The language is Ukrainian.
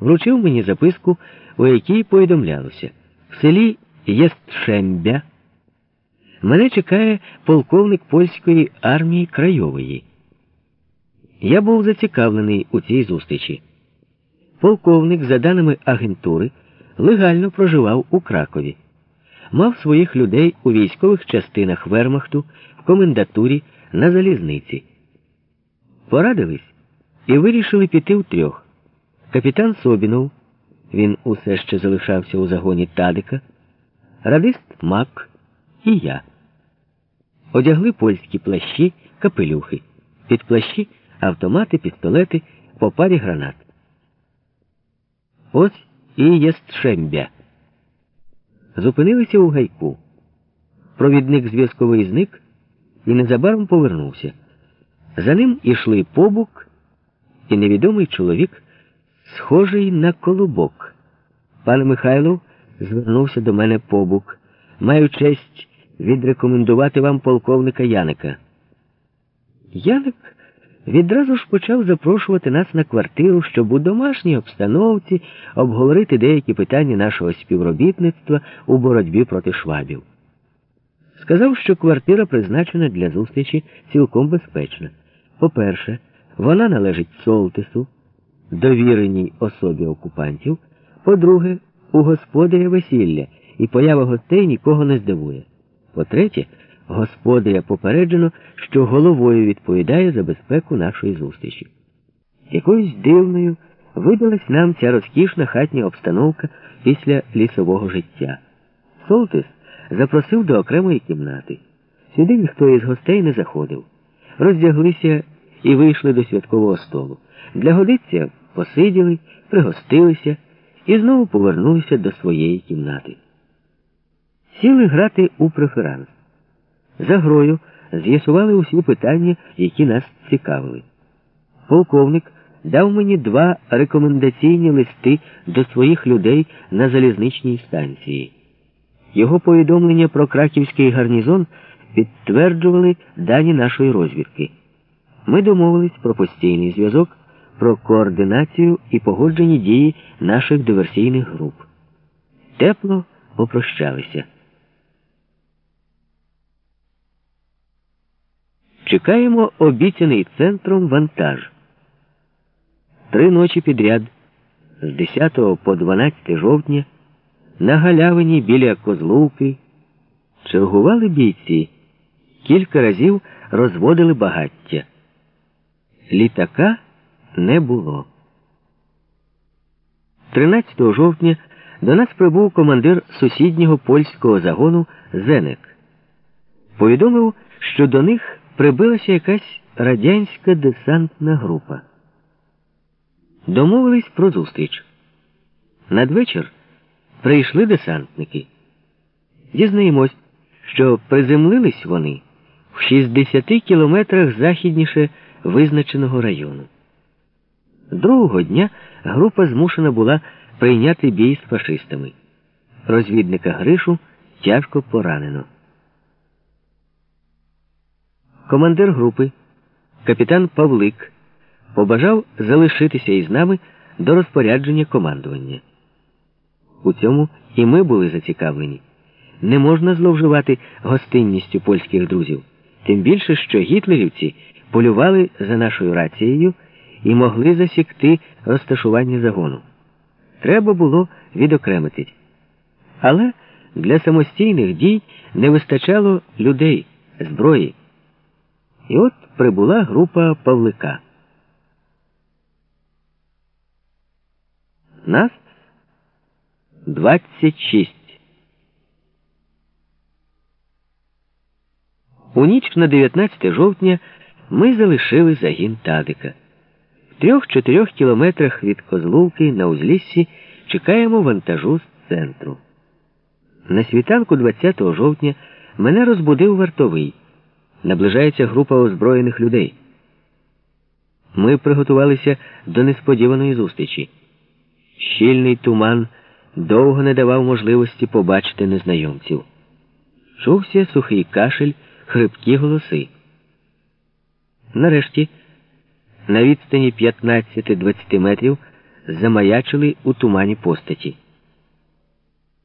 вручив мені записку, у якій повідомлялося в селі Єстшембя. Мене чекає полковник польської армії Крайової. Я був зацікавлений у цій зустрічі. Полковник, за даними агентури, легально проживав у Кракові, мав своїх людей у військових частинах Вермахту, в комендатурі, на залізниці. Порадились і вирішили піти втрьох. Капітан Собінов, він усе ще залишався у загоні Тадика, радист Мак і я. Одягли польські плащі, капелюхи, під плащі автомати, пістолети, по парі гранат. Ось і Єстшембя. Зупинилися у гайку. Провідник зв'язковий зник і незабаром повернувся. За ним ішли побук і невідомий чоловік, схожий на колобок. Пан Михайлов звернувся до мене побук. Маю честь відрекомендувати вам полковника Яника. Яник відразу ж почав запрошувати нас на квартиру, щоб у домашній обстановці обговорити деякі питання нашого співробітництва у боротьбі проти швабів. Сказав, що квартира призначена для зустрічі цілком безпечна. По-перше, вона належить Солтису, довіреній особі окупантів. По-друге, у господаря весілля, і поява гостей нікого не здивує. По-третє, господаря попереджено, що головою відповідає за безпеку нашої зустрічі. Якоюсь дивною видалась нам ця розкішна хатня обстановка після лісового життя. Солтис запросив до окремої кімнати. Сюди ніхто із гостей не заходив. Роздяглися і вийшли до святкового столу. Для годиця посиділи, пригостилися і знову повернулися до своєї кімнати. Сіли грати у преферанс. За грою з'ясували усі питання, які нас цікавили. Полковник дав мені два рекомендаційні листи до своїх людей на залізничній станції. Його повідомлення про краківський гарнізон підтверджували дані нашої розвідки. Ми домовились про постійний зв'язок, про координацію і погоджені дії наших диверсійних груп. Тепло попрощалися. Чекаємо обіцяний центром вантаж. Три ночі підряд з 10 по 12 жовтня на галявині біля Козловки чергували бійці, кілька разів розводили багаття. Літака не було. 13 жовтня до нас прибув командир сусіднього польського загону Зенек. Повідомив, що до них прибилася якась радянська десантна група. Домовились про зустріч. Надвечір прийшли десантники. Дізнаємось, що приземлились вони в 60 кілометрах західніше визначеного району. Другого дня група змушена була прийняти бій з фашистами. Розвідника Гришу тяжко поранено. Командир групи, капітан Павлик, побажав залишитися із нами до розпорядження командування. У цьому і ми були зацікавлені. Не можна зловживати гостинністю польських друзів, тим більше, що гітлерівці полювали за нашою рацією і могли засікти розташування загону. Треба було відокремитись. Але для самостійних дій не вистачало людей, зброї. І от прибула група Павлика. Нас 26. У ніч на 19 жовтня ми залишили загін Тадика. В трьох-чотирьох кілометрах від Козловки на узліссі чекаємо вантажу з центру. На світанку 20 жовтня мене розбудив вартовий. Наближається група озброєних людей. Ми приготувалися до несподіваної зустрічі. Щільний туман довго не давав можливості побачити незнайомців. Чувся сухий кашель, хрипкі голоси. Нарешті, на відстані 15-20 метрів, замаячили у тумані постаті.